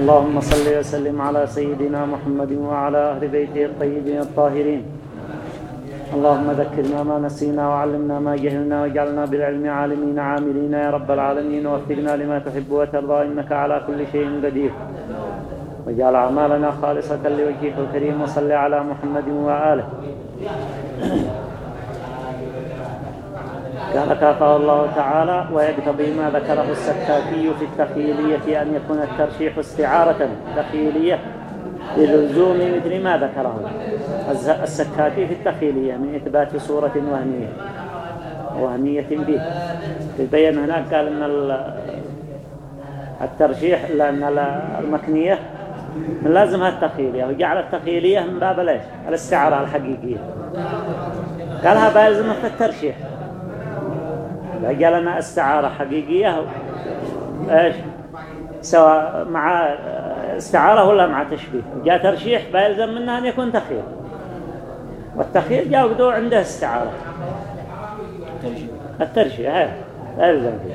اللهم صل وسلم على سيدنا محمد وعلى أهل بيته الطيبين الطاهرين. اللهم ذكرنا ما نسينا وعلمنا ما جهلنا واجعلنا بالعلم عالمين عاملين يا رب العالمين. ووفقنا لما تحب وترضى إنك على كل شيء قدير. واجعل أعمالنا خالصة لوجهك الكريم وصل على محمد وآله. قال كافه الله تعالى ويقتضي ما ذكره السكاكي في التخيلية أن يكون الترشيح استعارة تخيلية للزوم مثل ما ذكره السكاكي في التخيلية من إثبات صورة وهمية وهمية به. يبين هناك قال أن الترشيح لأن المكنية من لازمها التخيلية وجعل التخيلية من باب ليش؟ الاستعارة الحقيقية. قالها بيلزم في الترشيح لنا استعارة حقيقية إيش؟ سواء مع استعارة ولا مع تشبيه. جاء ترشيح بيلزم منها أن يكون تخيل والتخيل جاء وقدو عنده استعارة. الترشيح. هاي بيلزم فيه.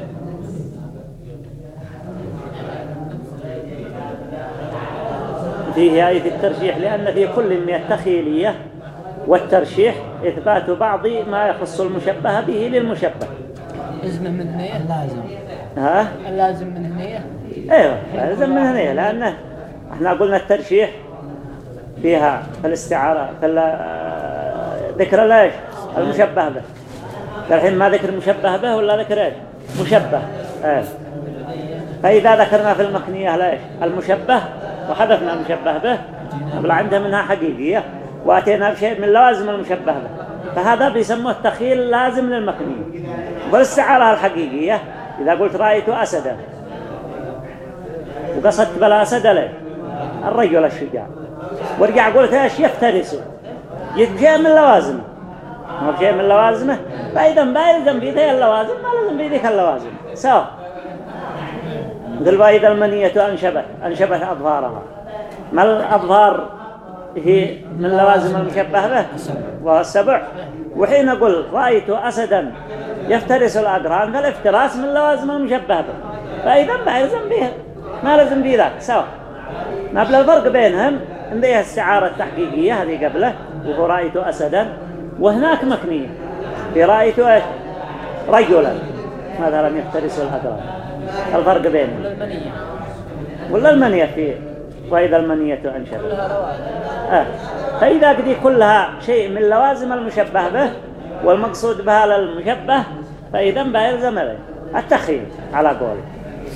فيه آية الترشيح لأن في كل من التخيلية والترشيح إثبات بعض ما يخص المشبه به للمشبه. لازم من هنية لازم. ها؟ اللازم من هنية أيوه لازم من هنية لأنه إحنا قلنا الترشيح فيها في الاستعارة في ذكر ليش المشبه به. الحين ما ذكر مشبه به ولا ذكر إيش؟ مشبه. إيه. فإذا ذكرنا في المكنية ليش المشبه وحذفنا المشبه به قبل عندها منها حقيقية وأتينا بشيء من لوازم المشبه به. فهذا بيسموه التخيل لازم للمكنية والاستعارة الحقيقية. إذا قلت رأيت أسدا وقصدت بلا أسد ليه الرجل الشجاع. ورجع قلت إيش؟ يفترس. يتجي من لوازمه. ما بشيء من لوازمه؟ فإذا ما يلزم بيدي اللوازم ما لازم بيديك اللوازم. سوا قل وإذا المنية أنشبت. أنشبت أظهارها. ما الأظهار هي من لوازم المشبه به؟ وهو السبع. وحين أقول رأيت أسدا يفترس الأقران فالافتراس من لوازم المشبه به. فإذا ما يلزم به ما لازم به ذاك سوا نبل الفرق بينهم. عندها السعارة التحقيقية هذه قبله وهو رأيت أسدا وهناك مكنية. في رأيت إيش؟ رجلا. مثلا يفترس الأقران الفرق بينهم. ولا المنية. فيه وإذا المنية أنشب آه. فإذا قد كلها شيء من لوازم المشبه به والمقصود بها للمشبه فإذا بيلزم له التخيل على قوله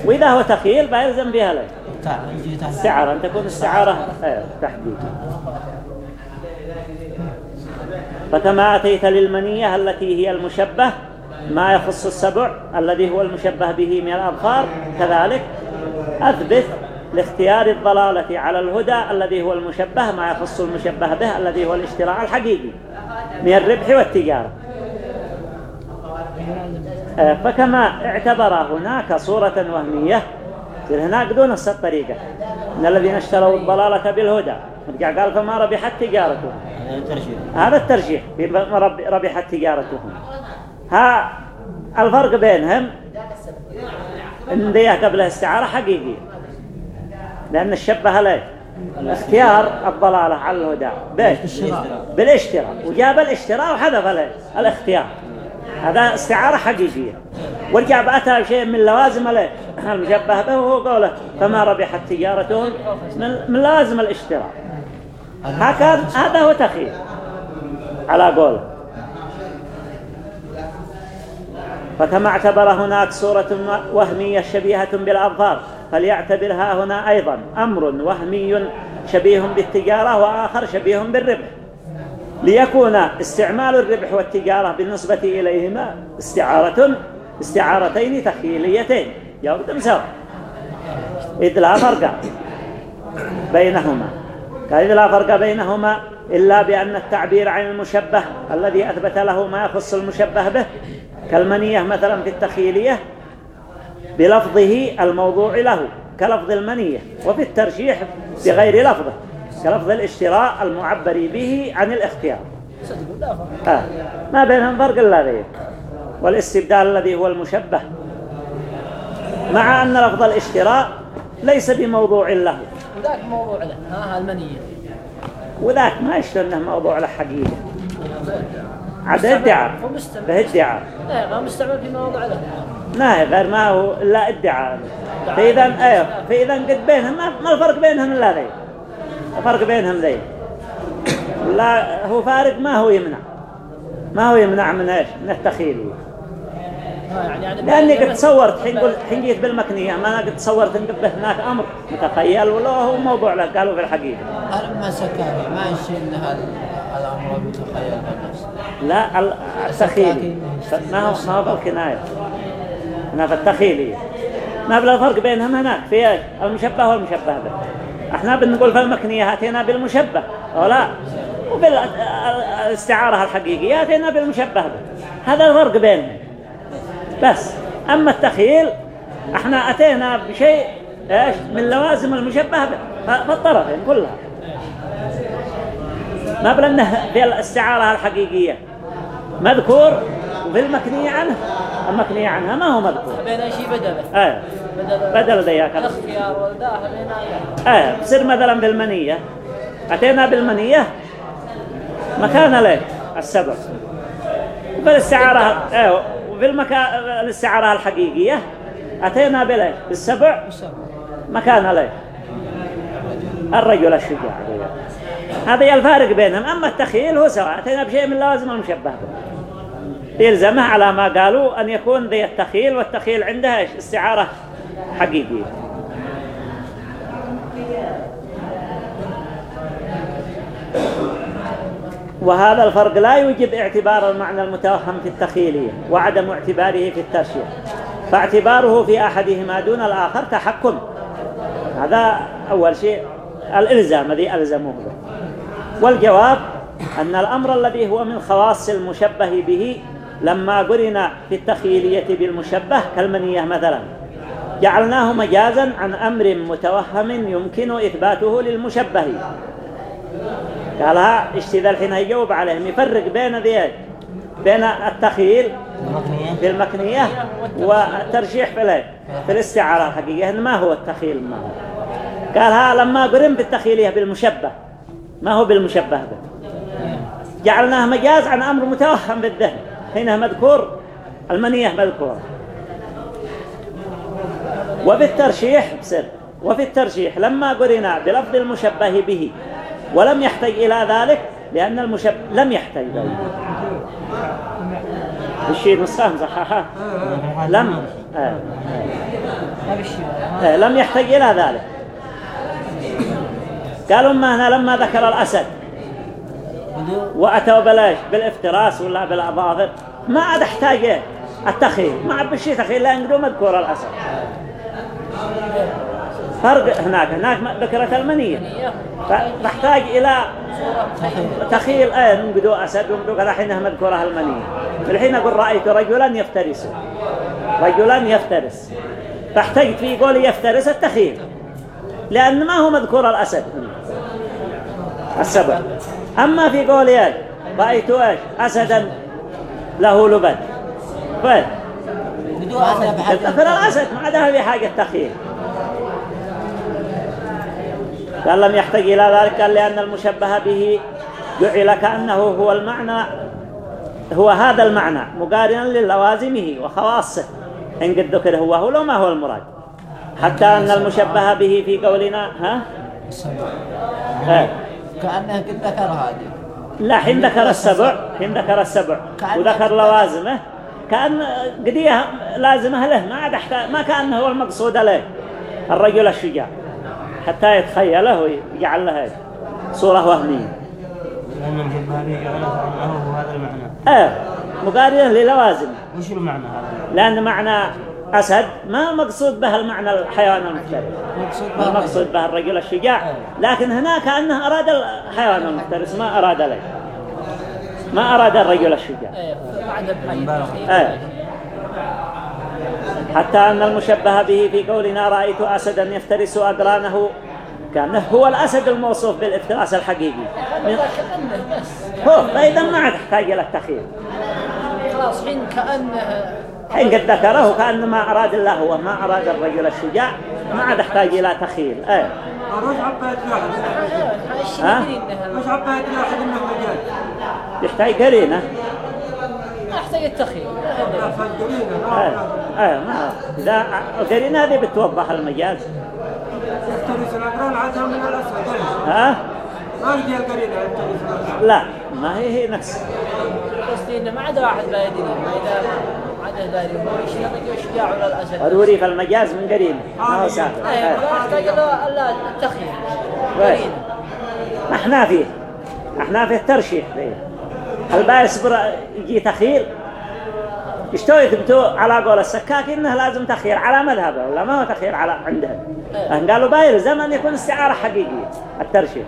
وإذا هو تخيل بيلزم بها له استعارة. أن تكون استعارة. آه. تحديد. فكما أتيت للمنية التي هي المشبه ما يخص السبع الذي هو المشبه به من الأظفار كذلك أثبت لاختيار الضلالة على الهدى الذي هو المشبه ما يخص المشبه به الذي هو الاشتراع الحقيقي من الربح والتجارة. فكما اعتبر هناك صورة وهمية هناك دون الطريقة إن الذين اشتروا الضلالة بالهدى. رجع قال فما ربحت تجارتهم؟ هذا الترجيح. ربحت تجارتهم. ها الفرق بينهم إن دي قبل استعارة حقيقية. لأن الشبه ليه اختيار الضلالة على الهدى. بالاشتراء وجاب الاشتراء وحذف الاختيار. هذا استعارة حقيقية. ورجع بأتى شيء من لوازم المشبه به وهو قوله فما ربحت تجارتهم من لازم الاشتراء. هكذا هذا هو تخيل على قوله فكما اعتبر هناك صورة وهمية شبيهة بالأظفار فليعتبرها هنا أيضا أمر وهمي شبيه بالتجارة وآخر شبيه بالربح. ليكون استعمال الربح والتجارة بالنسبة إليهما استعارة استعارتين تخيليتين. يوجد مساوي إذ لا فرق بينهما. إذ لا فرق بينهما إلا بأن التعبير عن المشبه الذي أثبت له ما يخص المشبه به كالمنية مثلا في التخيلية بلفظه الموضوع له كلفظ المنية وفي الترشيح بغير لفظه. كلفظ الاشتراء المعبر به عن الاختيار. آه. ما بينهم فرق إلا ذلك والاستبدال الذي هو المشبه. مع أن لفظ الاشتراء ليس بموضوع له. وذاك موضوع له. ها المنية. وذاك ما يشتر إنه موضوع له حقيقة. عاد ادعاء. به ادعاء. لا ما مستعمل في موضوع له. ما هي غير ما هو إلا ادعاء. فإذا أيوه فإذا قد بينهم ما ما الفرق بينهم إلا ذي. الفرق بينهم ذي. لا هو فارق ما هو يمنع. ما هو يمنع من إيش؟ من التخيل. لاني قد تصورت حين قلت حين جيت بالمكنية ما أنا قد تصورت ان به هناك أمر متخيل ولا هو موضوع له قالوا في الحقيقة. هل ما سكاكي ما يشيل إن هذا الأمر المتخيل بالنفس لا ال- التخيل. ما هو ما هو بالكناية. هنا في التخيليه ما بلا فرق بينهم هناك. في المشبه والمشبه به إحنا بنقول في المكنيه اتينا بالمشبه أو لا؟ وبالاستعارة الحقيقية اتينا بالمشبه به هذا الفرق بينهم. بس أما التخيل إحنا أتينا بشيء إيش؟ من لوازم المشبه به في الطرفين كلها. ما في الاستعاره الحقيقية. مذكور؟ وفي المكنيه عنه المكنيه عنها ما هو مذكور. بين شيء بدله إيه بدل. بدل ذيك الاختيار والداخل بين إيه بصير مثلا بالمنية. أتينا بالمنية. مكان له السبع بالاستعاره إيه وفي المكان الاستعارة الحقيقية. أتينا بله بالسبع. مكان له الرجل الشجاع هذا الفارق بينهم. أما التخيل هو سواء. أتينا بشيء من لوازم المشبه به. يلزمه على ما قالوا أن يكون ذي التخيل والتخيل عندها إيش؟ استعارة حقيقية. وهذا الفرق لا يوجب اعتبار المعنى المتوهم في التخيلية وعدم اعتباره في الترشيح. فاعتباره في أحدهما دون الآخر تحكم. هذا أول شيء الإلزام الذي ألزموه به والجواب أن الأمر الذي هو من خواص المشبه به لما قرن في التخيلية بالمشبه كالمنية مثلا. جعلناه مجازا عن أمر متوهم يمكن إثباته للمشبه. قالها اشتذا الحين يجاوب عليهم يفرق بين ذي بين التخيل في المكنية والترشيح في في الاستعارة الحقيقية ما هو التخيل ما هو. قال ها لما قرن بالتخيلية بالمشبه ما هو بالمشبه به جعلناه مجاز عن أمر متوهم بالذهن. هنا مذكور المنية مذكورة وبالترشيح بسر. وفي الترشيح لما قرنا بلفظ المشبه به ولم يحتاج إلى ذلك لأن المشبه لم يحتاج ذلك الشيء نصهم صححه. لم آه. آه. لم يحتاج إلى ذلك. قالوا ما هنا لما ذكر الأسد. وأتوا بلاش بالإفتراس ولا بالأظافر ما عاد احتاج التخيل ما عاد بالشيء تخيل لأنه مذكور الأسد فرق هناك هناك ذكرت المنية. فنحتاج إلى تخيل. آه نقدو أسد ونقدو كذا حينها مذكورها المنية. الحين أقول رأيت رجلا يفترس رجلا يفترس. فاحتجت في قولي يفترس التخيل. لأن ما هو مذكور الأسد. السبب. أما في قولي إيش؟ رأيت إيش؟ أسدا له لبد فين بدون أسد الأسد ما عدا في حاجة تخيل قال لم يحتاج إلى ذلك قال لأن المشبه به جعل كأنه هو المعنى هو هذا المعنى مقارنا للوازمه وخواصه. إن قد ذكر هو هو لو ما هو المراد. حتى أن المشبه به في قولنا ها؟ ها كأنه قد ذكر هذه. لا حين ذكر السبع حين ذكر السبع. وذكر لوازمه. كأن قضية لازمة له ما عاد ما كأنه هو المقصود له الرجل الشجاع. حتى يتخيله ويجعل له صورة وهمية. آه مقارنة للوازم وش المعنى هذا؟ لأن معنى أسد ما المقصود به المعنى الحيوان المفترس مقصود ما المقصود به الرجل الشجاع. لكن هنا كأنه أراد الحيوان المفترس ما أراد له. ما أراد الرجل الشجاع. آه. حتى أن المشبه به في قولنا رأيت أسدا يفترس أقرانه كأنه هو الأسد الموصوف بالإفتراس الحقيقي. من- هو فإذا ما عاد يحتاج إلى التخيل خلاص حين كأنه حين قد ذكره كأن ما أراد الله هو ما أراد الرجل الشجاع ما عاد يحتاج إلى تخيل. إيه. واحد. هذا الشيء ها؟ يدري وش عباية واحد إنه مجال يحتاج قرينة. ما يحتاج التخيل. لا إيه. ما إيه ما إذا القرينة هذه بتوضح المجاز يفترس الأقران عادها من الأسود ها؟ ما يفترس الأقران. لا ما هي هي نفس. قصدي إنه ما عدا واحد لا يدري ما إذا هو يشتغل يشجع على الاسد ضروري فالمجاز من قرينة ما هو سافر. ما يحتاج له التخيل كويس. قرينة. إحنا فيه. إحنا فيه ترشيح. فيه الباقي يصبر يجي تخيل. يشتوا يثبتوا على قول السكاكي إنه لازم تخيل على مذهبه ولا ما هو تخيل على عندهم أه قالوا باقي يلزم ان يكون استعارة حقيقية. الترشيح.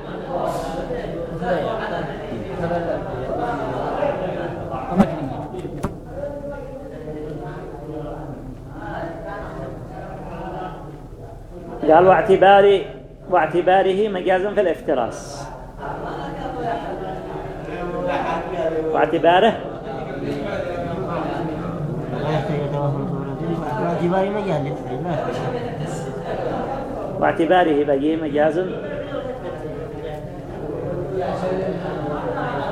قال واعتباري واعتباره مجازا في الافتراس. واعتباره؟ واعتباره بيه مجاز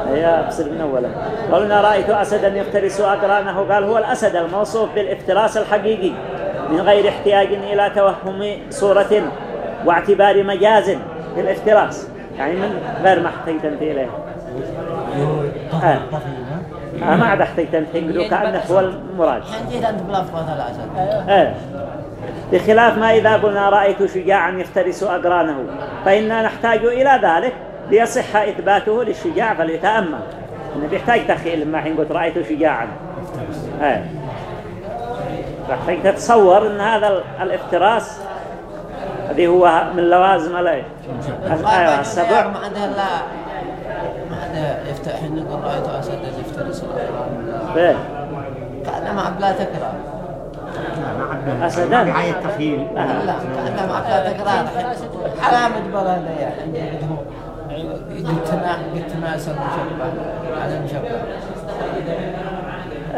هي أبصر من أولا قلنا رأيت أسدا يفترس أقرانه. قال هو الأسد الموصوف بالإفتراس الحقيقي. من غير احتياج إلى توهم صورة واعتبار مجاز في الافتراس يعني من غير ما احتيت أنت إليه. آه. آه ما عاد احتيت أنت. يقولوا كأنه هو المراد. الأسد إيه بخلاف ما إذا قلنا رأيت شجاعا يفترس أقرانه فإننا نحتاج إلى ذلك ليصح إثباته للشجاع فليتأمل. إنه بيحتاج تخيل لما حين قلت رأيت شجاعا. إيه تحتاج تتصور أن هذا ال- الافتراس هذه هو من لوازم الايه أيوه السبع. ما عندها لا. ما عندها يفتح نقول رأيت أسد يفترس الأقران فين كأنها مع بلا تكرار أسدان. التخيل آه. لا كأنها مع بلا تكرار علامة بلا يعني قد تناسب مشبه على مشبه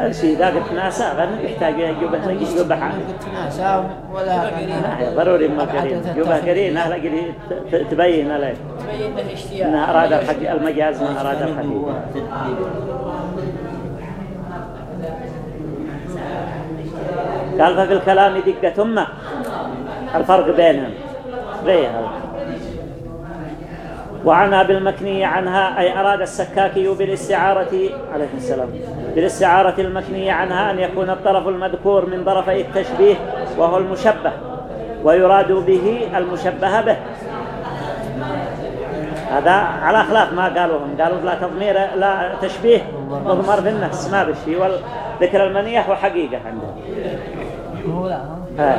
الشيء ذا قلت ناسا غير يحتاج يجوبه يجوبه قد تناسب ولا لا ضروري ما قرين يجوبه قرين أهلا قرين ت- تبين عليه تبين له اشتياق إنها أراد الحق المجاز ما أراد الحقيقة. قال ففي الكلام دقة ثم الفرق بينهم. هذا؟ وعنها بالمكني عنها أي أراد السكاكي بالاستعارة عليه السلام. بالاستعارة المكني عنها أن يكون الطرف المذكور من طرفي التشبيه وهو المشبه ويراد به المشبه به. هذا على خلاف ما قالوا هم قالوا لا تضمير لا تشبيه مضمر في النفس ما بشي. والذكر المنية هو حقيقة عندهم هو لا.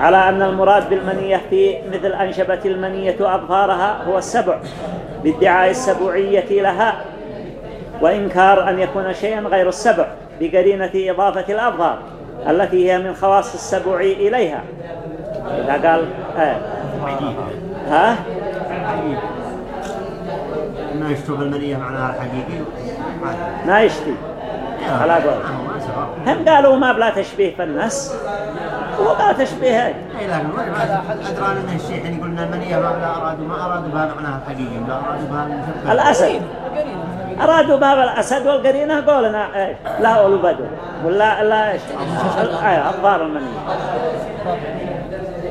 على أن المراد بالمنية في مثل أنشبة المنية أظفارها هو السبع بادعاء السبوعية لها وإنكار أن يكون شيئا غير السبع بقرينة إضافة الأظفار التي هي من خواص السبع إليها. إذا قال آه. ها؟ ما يشتغل المنية معناها الحقيقي ما يشتي. على قول هم قالوا ما بلا تشبيه في الناس وما تشبيه هيك اي لكن ما ادرى ان الشيء يعني قلنا المنية ما لا ارادوا ما أرادوا بها معناها الحقيقي لا أرادوا بها المشبه الأسد. أرادوا باب الأسد والقرينة قولنا إيه لا أولو بدو. ولا لا إيش؟ أي أضفار المنية.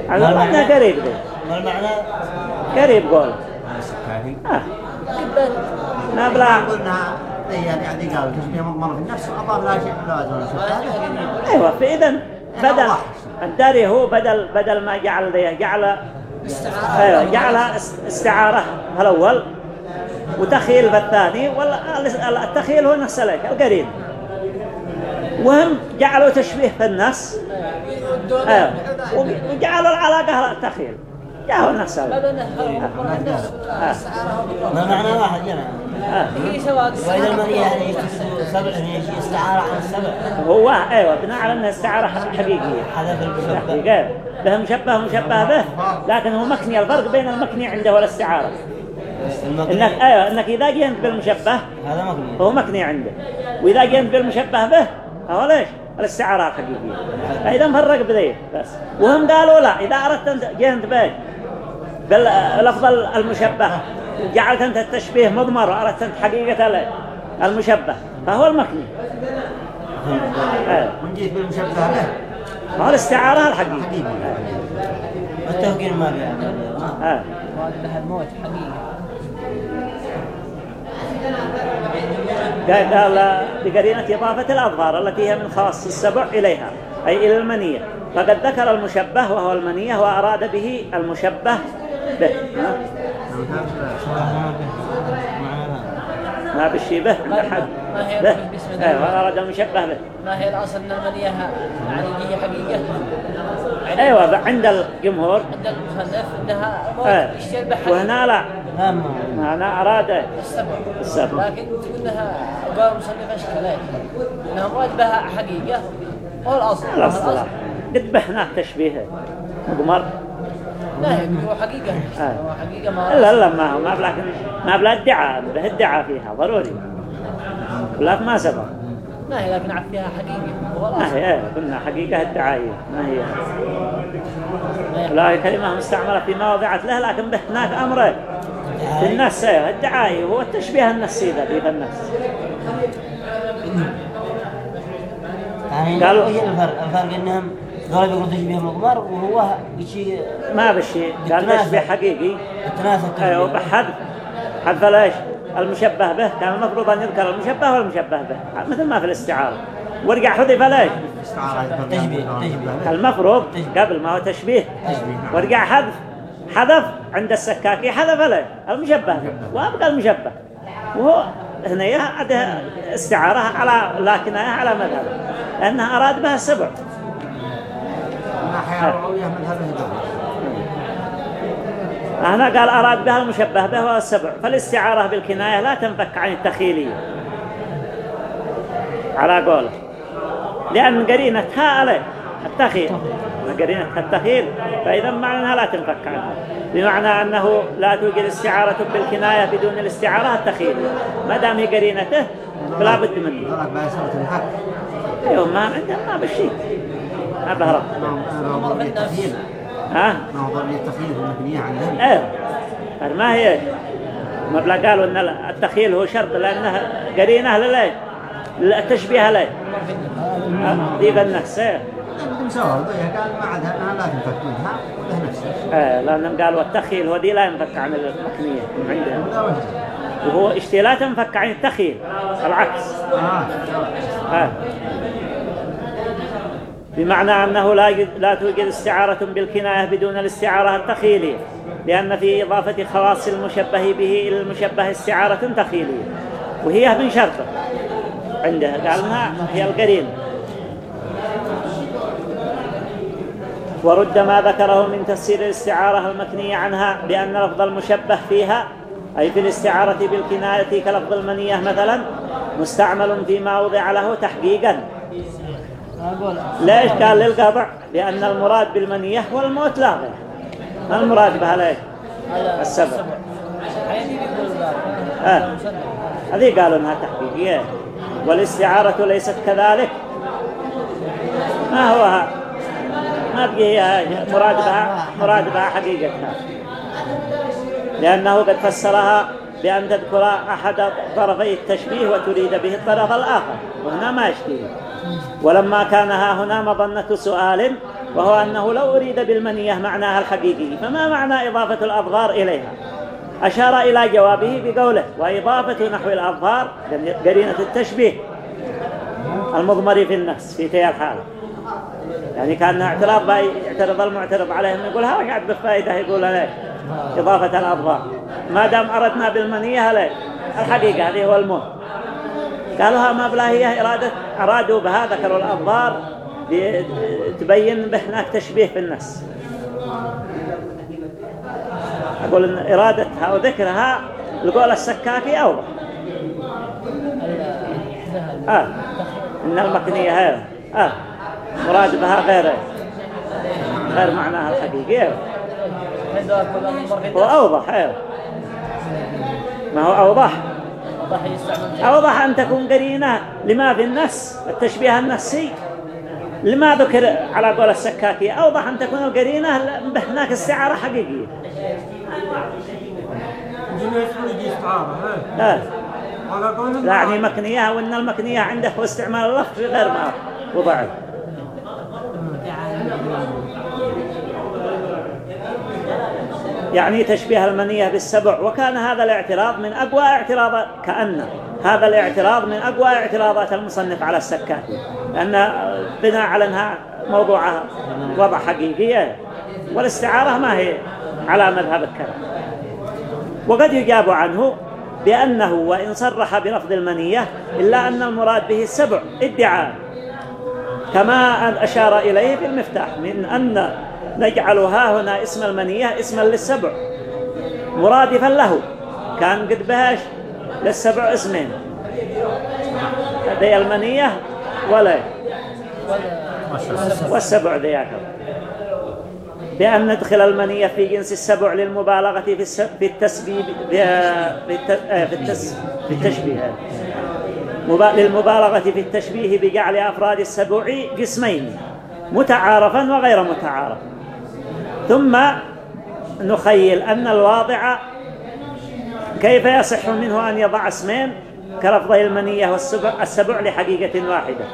على بعدنا قريب ذي والمعنى قريب قول. آه. ما بلا قلنا هي يعني قالوا تشبيه مضمر في النفس واضاف لها شيء الشبه أيوة فإذا بدل الداري هو بدل بدل ما جعل ذي جعل أيوة جعل است- استعارة الأول وتخيل في الثاني ولا التخيل هو نفس لك القرين. وهم جعلوا تشبيه في الناس. أيوة. وجعلوا العلاقة التخيل لك بين الناس ما معنى واحد يعني آه. وإذا المنية يعني يشتغل سبع يعني استعارة عن السبع. هو أيوة بناء على أنها استعارة حقيقية. حذف المشبه به مشبه مشبه به لكن هو مكني الفرق بين المكني عنده والاستعارة. إنك أيوه إنك إذا جيت بالمشبه هذا مقنع هو مكني عنده. وإذا جيت بالمشبه به هو ليش؟ الاستعارة الحقيقية إذا فرق بذيه بس. وهم قالوا لا إذا أردت أنت جهنت بيت. باللفظ المشبه. جعلت أنت التشبيه مضمر وأردت أنت حقيقة المشبه. فهو المكني. آه. من جيت بالمشبه له هو الاستعارة الحقيقية. حقيقي. التوقير ما بيعمل. آه. الموت حقيقة قال بقرينة إضافة الأظهار التي هي من خواص السبع إليها أي إلى المنية. فقد ذكر المشبه وهو المنية وأراد به المشبه به ها؟ ما بالشبه عند أحد ما هي به. أيوة وأراد المشبه به. ما هي الأصل أن المنية يعني هي يعني أيوة عند الجمهور. عند المصنف. موت يشتبه حقيقة. وهنا لا. هنا أراد السبع السبع. لكن تقول إنها قال المصنف اشكال إنها مراد بها حقيقة. هو الأصل؟ الأصل قد بحنا تشبيه مضمر. لا هي هو حقيقة. آه. هو حقيقة ما لا لا ما هو ما بلكن ما بلا ادعاء به ادعاء فيها ضروري. لكن ما سبق. ما هي لكن عاد فيها حقيقة. هو ما هي إيه، قلنا حقيقة الدعائية ما هي. لا. هي كلمة مستعملة في مواضعت له لكن به هناك النص إيه، الدعائي هو التشبيه النصي ذا في النص يعني قالوا- إيش الفرق؟ الفرق إنهم قالوا بيقولوا تشبيه مضمر وهو شيء. ما قال بالتناسب. تشبيه حقيقي. يتناسب أيوه. بحذف حذف ليش المشبه به. كان المفروض أن يذكر المشبه والمشبه به. مثل ما في الاستعارة. ورجع حذف ليش تشبيه تشبيه. المفروض قبل ما هو تشبيه. ورجع حذف. حذف عند السكاكي. حذف له المشبه وأبقى المشبه. وهو هنا استعارة على لكنها على مذهب. لأنها أراد بها السبع. مذهبه دولة هنا قال أراد بها المشبه به وهو السبع. فالاستعارة بالكناية لا تنفك عن التخيلية. على قوله لأن قرينتها عليه. التخيل. قرينتها التخيل. فإذا معناها لا تنفك عنها. بمعنى أنه لا توجد استعارة بالكناية بدون الاستعارة التخيل. ما دام هي قرينته فلا بد منه. أيوه ما عنده ما بالشيء ما ما هو التخيل ها؟ ما هو ضرب التخيل عندهم إيه. هذا ما هي؟ مبلغ قالوا إن التخيل هو شرط لأنه قرينه لليه التشبيه ليه دي النفس إيه. ضيها قال ما لا نفسه إيه لانهم قالوا التخيل هو دي لا ينفك عن لا وجه وهو اشتي لا تنفك عن التخيل العكس. آه. بمعنى أنه لا لا توجد استعارة بالكناية بدون الاستعارة التخيلية لأن في إضافة خواص المشبه به إلى المشبه استعارة تخيلية وهي من شرطه عنده قال إنها هي القرين. ورد ما ذكره من تفسير الاستعارة المكنية عنها بأن لفظ المشبه فيها أي في الاستعارة بالكناية كلفظ المنية مثلا مستعمل فيما وضع له تحقيقا. ليش قال للقطع لأن المراد بالمنية هو الموت لا غير ما المراد بها. عيني يقول آه. هذه قالوا إنها تحقيقية. والاستعارة ليست كذلك. ما هو ها؟ ما بقي هي مراد بها مراد بها حقيقتها. لأنه قد فسرها بأن تذكر أحد طرفي التشبيه وتريد به الطرف الآخر. وهنا ما يشتيه ولما كان ها هنا مظنة سؤال وهو أنه لو أريد بالمنية معناها الحقيقي فما معنى إضافة الأظهار إليها؟ أشار إلى جوابه بقوله وإضافة نحو الأظهار قرينة التشبيه المضمر في النفس في تلك الحالة يعني كان اعتراض يعترض المعترض عليهم يقول ها وش عاد بفائدة يقول ليه إضافة الأظهار ما دام أردنا بالمنية ليه الحقيقة هذه هو الموت قالوا ها ما بلا هي إرادة أرادوا بها ذكروا الأظهار لي- تبين به هناك تشبيه في النفس أقول إن إرادتها وذكرها لقول السكاكي أوضح. آه. إن المكنية هذا آه. مراد بها غير غير معناها الحقيقي. في هو الناس أوضح أيوه ما هو أوضح. يستعمل. أوضح أن تكون قرينة لما في النفس التشبيه النفسي. لما ذكر على قول السكاكي أوضح أن تكون القرينة هناك استعارة حقيقية. يعني مكنية وإن المكنية عنده هو استعمال اللفظ في غير ما وضعه. يعني تشبيه المنية بالسبع وكان هذا الاعتراض من أقوى اعتراض كأن هذا الاعتراض من أقوى اعتراضات المصنف على السكاتي لأن بناء على أنها موضوعها وضع حقيقية والاستعارة ما هي على مذهب الكلام. وقد يجاب عنه بأنه وإن صرح بلفظ المنية إلا أن المراد به السبع ادعاء. كما أشار إليه في المفتاح من أن نجعلها هنا اسم المنية اسما للسبع. مرادفا له. كان قد بهاش للسبع اسمين. هذه المنية ولا. والسبع ذياك. بأن ندخل المنية في جنس السبع للمبالغة في في التسبيب في آه، التشبيه. مبا- للمبالغة في التشبيه بجعل أفراد السبع قسمين. متعارفا وغير متعارف ثم نخيل أن الواضع كيف يصح منه أن يضع اسمين كلفظه المنية والسبع السبع لحقيقة واحدة.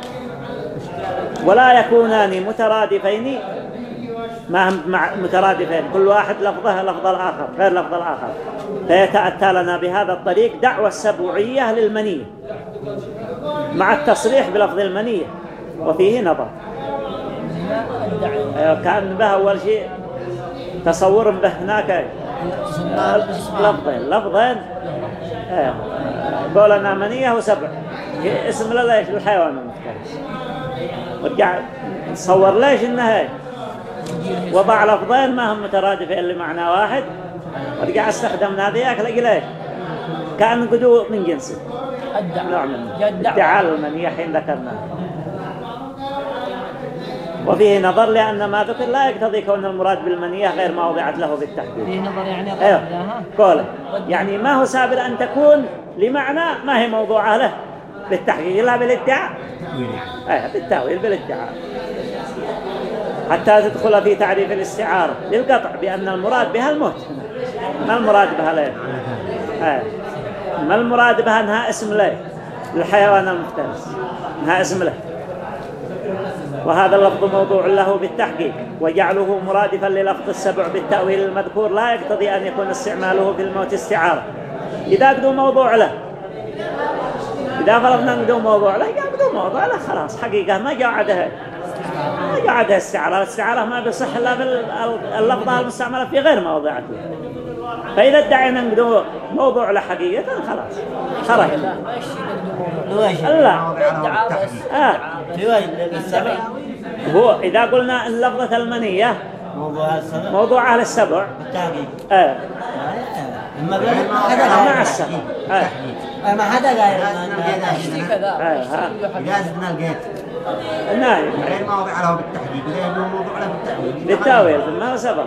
ولا يكونان مترادفين ما هم مترادفين. كل واحد لفظه لفظ الآخر غير لفظ الآخر. فيتأتى لنا بهذا الطريق دعوة السبوعية للمنية. مع التصريح بلفظ المنية. وفيه نظر. أيوة، كأن به أول شيء تصور به هناك. لفظين. لفظين؟ إيه. قولنا منية وسبع. اسم ليش الحيوان المفترس. ورجع تصور ليش انها وضع لفظين ما هم مترادفين لمعنى واحد. ورجع استخدمنا ذيك لقي ليش؟ كأن قدو من جنسه نوع من ادعاء المنية حين ذكرناه. وفيه نظر لأن ما ذكر لا يقتضي كون المراد بالمنية غير ما وضعت له بالتحديد. فيه نظر يعني ها؟ قوله. يعني ما هو سابر أن تكون لمعنى ما هي موضوعة له؟ بالتحقيق لا بالادعاء. إيه بالتأويل بالادعاء. حتى تدخل في تعريف الاستعارة. للقطع بأن المراد بها الموت. ما المراد بها ليه؟ إيه ما المراد بها؟ انها اسم ليه؟ للحيوان المفترس. انها اسم له وهذا اللفظ موضوع له بالتحقيق وجعله مرادفا للفظ السبع بالتأويل المذكور لا يقتضي أن يكون استعماله في الموت استعارة إذا قدوا موضوع له إذا فرضنا قدوا موضوع له قدوا موضوع له خلاص حقيقة ما جعدها ما جعدها استعارة الاستعارة ما بيصح إلا باللفظة المستعملة في غير موضعته فإذا ادعينا قدوا موضوع له حقيقة خلاص خرج لا لا هو إذا قلنا إن لفظة المنية موضوع السبع. موضوع أهل السبع. بالتحقيق آه. ما حدا مع قال السبع. آه. ما حدا قال يشتي كذا. آه. ها. لازم لقيت نايم. غير ما وضع له بالتحديد لأنه موضوع له بالتأويل بالتاويل ما هو سبب.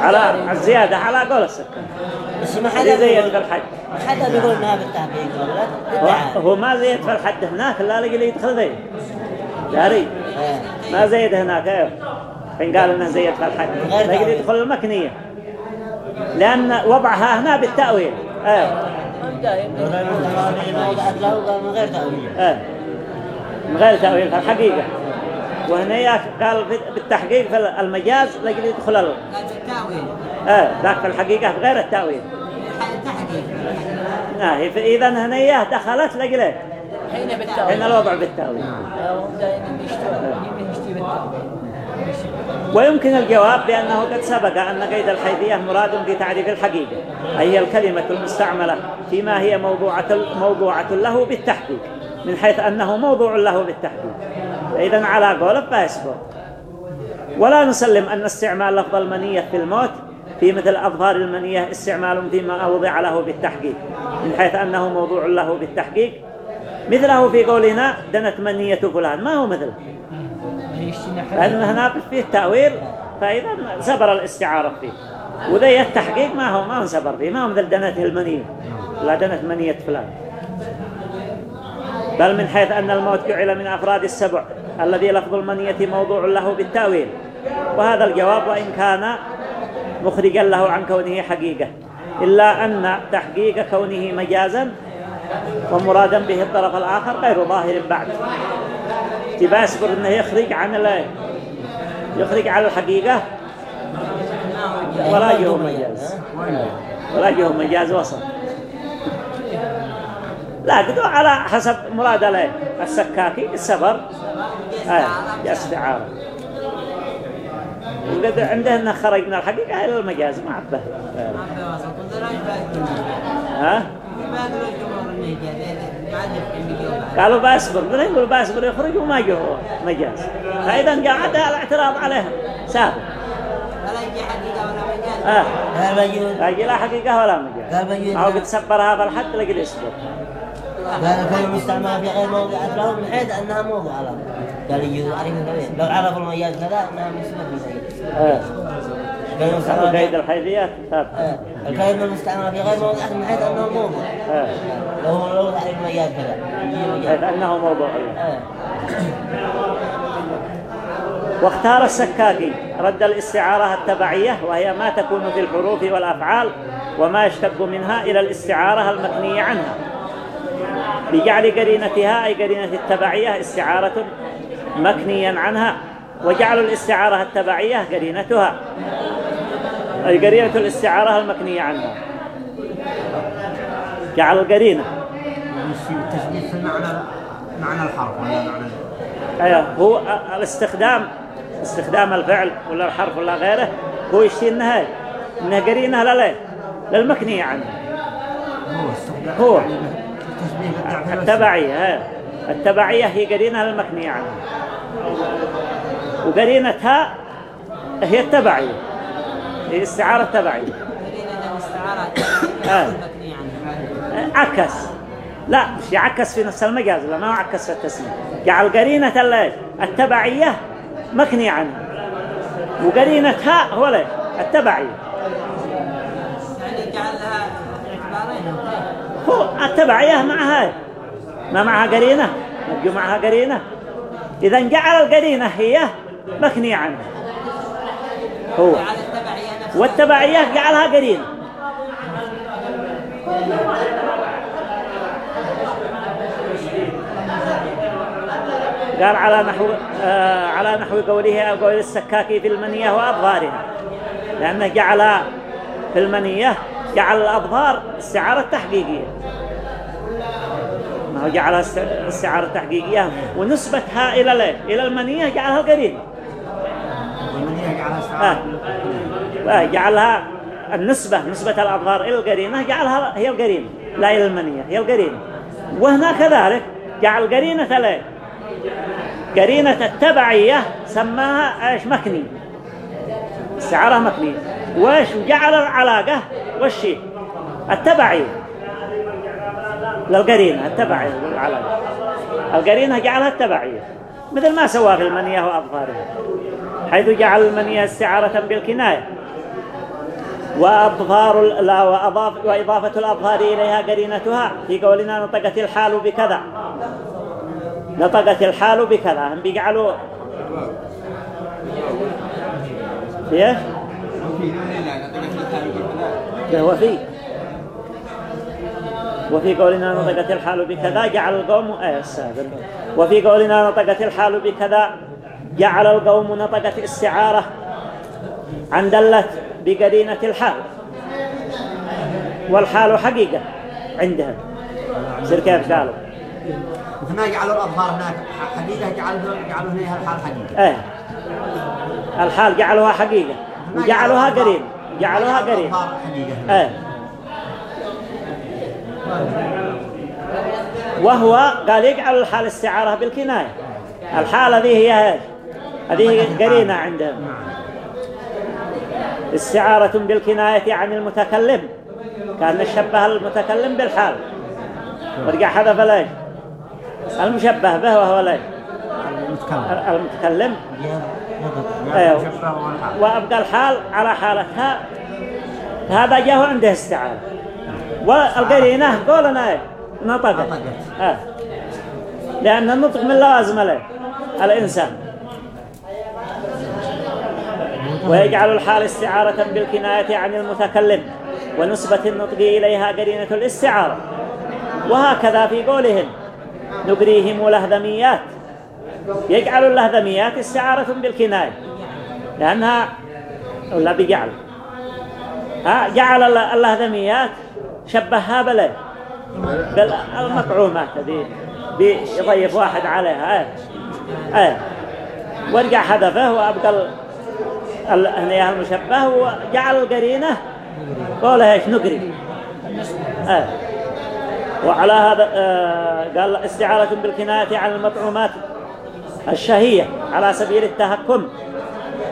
على الزيادة على قول السكر. بس ما اللي حدا زيد بيقول في الحج ما حدا بيقول انها بالتحقيق ولا هو, ما زيد في الحد هناك لا لقي لي يدخل ذي. داري إيه. ما زيد هناك أيوه فين قال إنه زيد في الحد غير لقي لي تأويل. يدخل المكنية. لأن وضعها هنا بالتأويل. أيوه ما من غير تأويل إيه. من غير تأويل في الحقيقة. وهنا قال بالتحقيق في المجاز لقي لي يدخل إيه ذاك في الحقيقة بغير التأويل فإذا هنا إياه دخلت لقلت حين هنا بالتأويل. الوضع يشتوا يمكن يشتي بالتأويل. ويمكن الجواب بأنه قد سبق أن قيد الحيثية مراد في تعريف الحقيقة أي الكلمة المستعملة فيما هي موضوعة, موضوعة له بالتحقيق من حيث أنه موضوع له بالتحقيق. إذا على قوله فيسبق ولا نسلم أن استعمال لفظ المنية في الموت في مثل أظهار المنية استعمال فيما أوضع له بالتحقيق من حيث أنه موضوع له بالتحقيق. مثله في قولنا دنت منية فلان ما هو مثله؟ يشتي نحن لأن هنا فيه تأويل فإذا سبر الاستعارة فيه. وذي التحقيق ما هو؟ ما سبر فيه ما هو مثل دنته المنية. لا دنت منية فلان. بل من حيث أن الموت جعل من أفراد السبع الذي لفظ المنية موضوع له بالتأويل. وهذا الجواب وإن كان مخرجا له عن كونه حقيقة. إلا أن تحقيق كونه مجازا ومرادا به الطرف الآخر غير ظاهر بعد. تباسبر أنه يخرج عن ال يخرج على الحقيقة ولا جهة مجاز. ولا جهة مجاز وصل. لا قدوا على حسب مراد له. السكاكي السفر. آه استعارة. وقد عنده انه خرج من الحقيقة إلى المجاز ما عبه ها؟ قالوا باسبر من يقول باسبر يخرج وما جو مجاز. فإذا قاعد الاعتراض عليهم سابق. آه. قال بيجون لا لا حقيقة ولا مجاز. أو قد سبر هذا الحد لقد يسبر قال كان مستعمل في غير موضع له من حيث أنها موضع على قال يجوز عليه كذا لو عرف المياد كذا أنها مسبب مستعمل قيد الحيثيات ثابت. الكلمة المستعملة في غير موضع من حيث أنه موضع آه لو لو تعرف المياد كذا. حيث أنه موضوع. واختار السكاكي رد الاستعارة التبعية وهي ما تكون في الحروف والأفعال وما يشتق منها إلى الاستعارة المكنية عنها لجعل قرينتها أي قرينة التبعية استعارة مكنيا عنها وجعل الاستعارة التبعية قرينتها. أي قرينة الاستعارة المكنية عنها. جعل القرينة. التشبيه في المعنى معنى الحرف ولا معنى أيوه هو الاستخدام استخدام الفعل ولا الحرف ولا غيره هو يشتي النهاية. إنه قرينة لا للمكنية عنه هو. هو التبعية. التبعية هي قرينة للمكنية عنه وقرينتها هي التبعية هي استعارة. تبعية آه. عكس. لا مش يعكس في نفس المجاز لا ما عكس في التسمية جعل قرينة ال- التبعية مكنية عنها. وقرينتها هو ليه التبعية يعني جعل لها اعتبارين. هو التبعية معها ما معها قرينة؟ نجو معها قرينة. إذا جعل القرينة هي مكنية عنها هو. جعل والتبعية جعلها قرينة قال على نحو آه على نحو قوله أو قول السكاكي في المنية وأبغارها لأنه جعل في المنية جعل الأبغار استعارة تحقيقية ما هو جعلها است- استعارة تحقيقية ونسبتها إلى؟ إلى المنية جعلها والمنية جعلها آه. آه، جعلها النسبة نسبة الأظهار إلى القرينة جعلها هي القرينة لا إلى المنية هي القرينة وهنا كذلك جعل قرينة ليه قرينة التبعية سماها إيش؟ مكني استعارة مكنية. وإيش؟ جعل العلاقة والشيء التبعية. للقرينة التبعية للعلاقة القرينة جعلها التبعية مثل ما سوى في المنية وأظهارها حيث جعل المنية استعارة بالكناية. وأظهار لا وأضاف وإضافة الأظهار إليها قرينتها. في قولنا نطقت الحال بكذا. نطقت الحال بكذا. هم بيجعلوا إيش؟ ده هو في وفي قولنا نطقت الحال بكذا. جعل القوم السابر وفي قولنا نطقت الحال بكذا. جعل القوم نطقت استعارة عن دلت بقرينة الحال. والحال حقيقة عندهم سير كيف قالوا؟ مثل ما جعلوا الأظهار هناك حقيقة جعلوا جعلوا هنا الحال حقيقة. إيه. الحال جعلوها حقيقة. وجعلوها قرينة جعلوها حقيقة إيه. وهو قال يجعل الحال استعارة بالكناية. الحال هذه هي هذه هذه قرينة عندهم. استعارة بالكناية عن المتكلم. كأن شبه المتكلم بالحال. ورجع حذف ليش المشبه به وهو ليش المتكلم. والحال وأبقى الحال على حالتها. هذا جاء عنده استعارة. والقرينة قولنا إيه؟ نطقت. آه. لأن النطق من لوازم له الإنسان. ويجعل الحال استعارة بالكناية عن المتكلم ونسبة النطق إليها قرينة الاستعارة. وهكذا في قولهم نقريهم لهذميات. يجعل اللهذميات استعارة بالكناية. لأنها ولا بجعل؟ جعل اللهذميات شبهها بلد بالمطعومات هذه. بيضيف واحد عليها. إيه إيه. ورجع هدفه وأبقى هنا المشبه وجعل القرينة قولها إيش نقري. إيه وعلى هذا آه قال استعارة بالكناية عن المطعومات الشهية على سبيل التهكم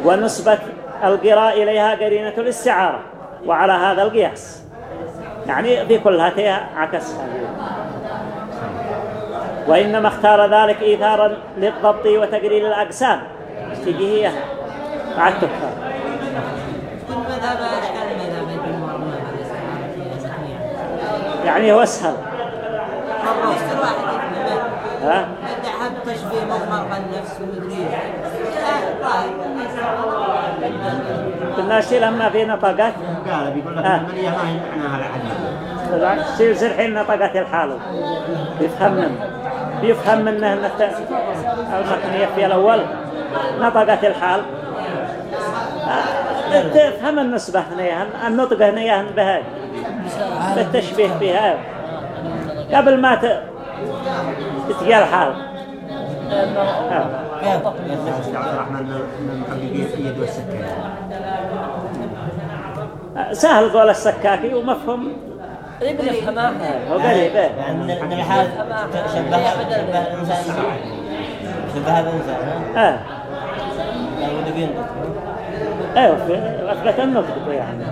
ونسبة القراء إليها قرينة الاستعارة وعلى هذا القياس. يعني في كل هاتها عكس. وإنما اختار ذلك إيثارا للضبط وتقرير الأقسام. تجي هي مع التكفار يعني هو أسهل. ها؟ يدعها بتشبيه مضمر النفس ومدري الناس لما في نطقات قال بيقول لك. المنية ما هي معناها العدل طبعا سير سرحين نطقات الحال يفهم منه يفهم منه المكنية في الأول. نطقات الحال. تفهم النسبة هنا النطق هنا بهاي. بالتشبيه بها. قبل ما تتجي الحال والسكين سهل قول السكاكي ومفهوم. قريب نفهمها هو قريب. يعني من الحال شبه شبه الإنسان شبه الإنسان أه. قالوا نبين أيوه في- أثبت النطق يعني.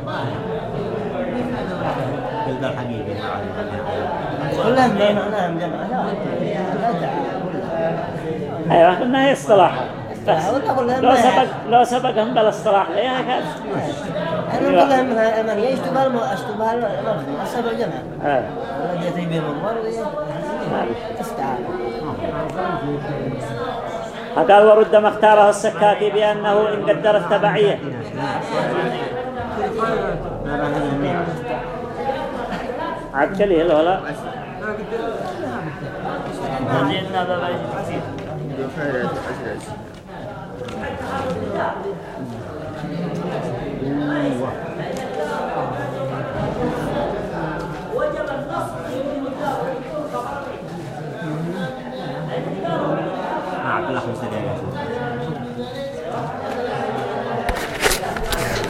معناهم جمع. لا لا تعال أيوه انها هي اصطلاحات بس ولا كلهم لو ما سبق. لو سبقهم بالاصطلاح ليها كان أنا كلهم من الأمانية يشتبه الم- اشتبه المبني السبع جمع. آه الذي يتبين المر استعان قال ورد ما اختاره السكاكي بأنه إن قدر التبعية ما بين النية عاد